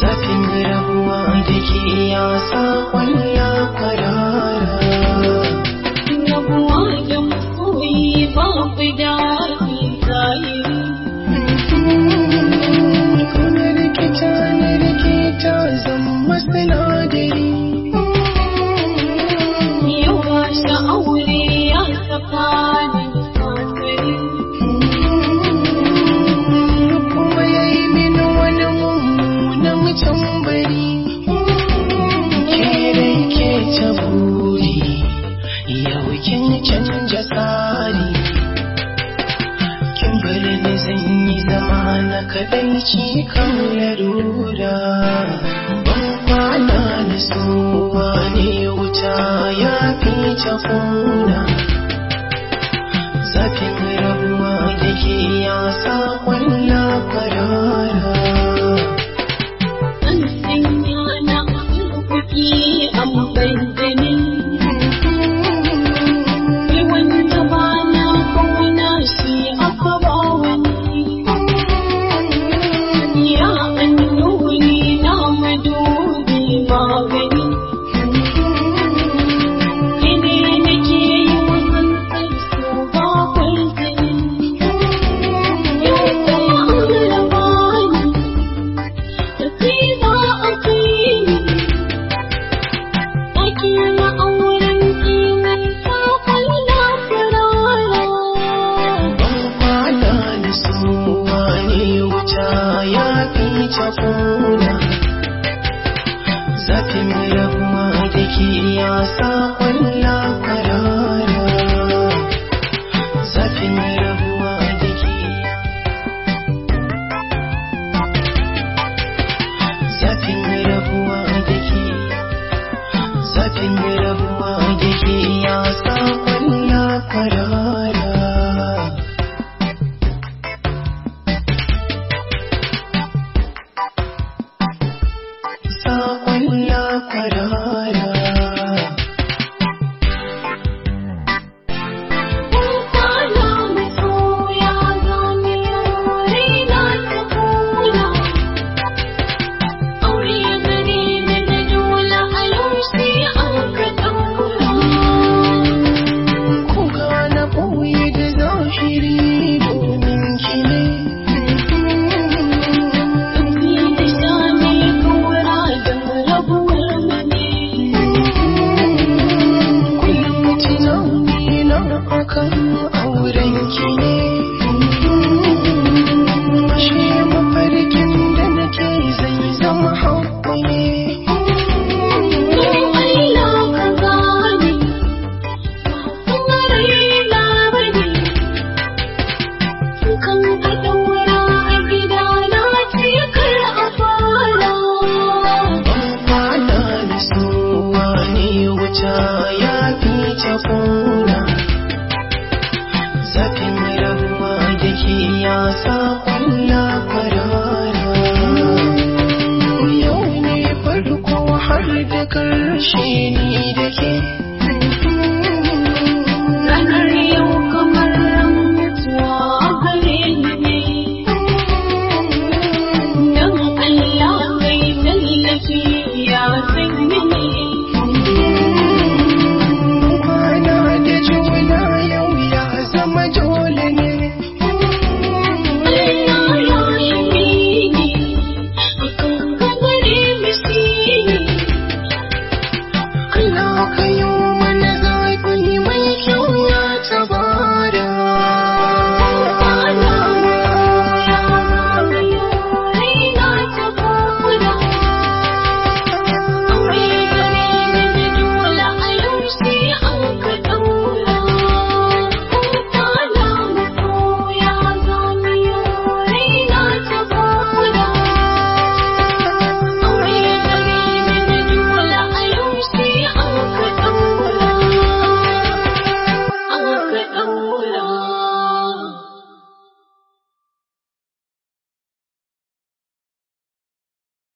zafin rabuwa da ke ya sa kwanya zan yi zama na kadaici kan larura ban kwana da sowa ne wuta ya fi ta kuna. Zafin rabuwa da ke yasa kwalla fi ta kuna zafin rabuwa da ke yasa kwalla kwarara. Zafin rabuwa da ke zafin rabuwa da ke zafin rabuwa da ke kwalla Sakon ya kwarara ya fi ta kuna. Zafin rabuwa da ke yasa kwalla kwarara. Yau ne farko har da ƙarshe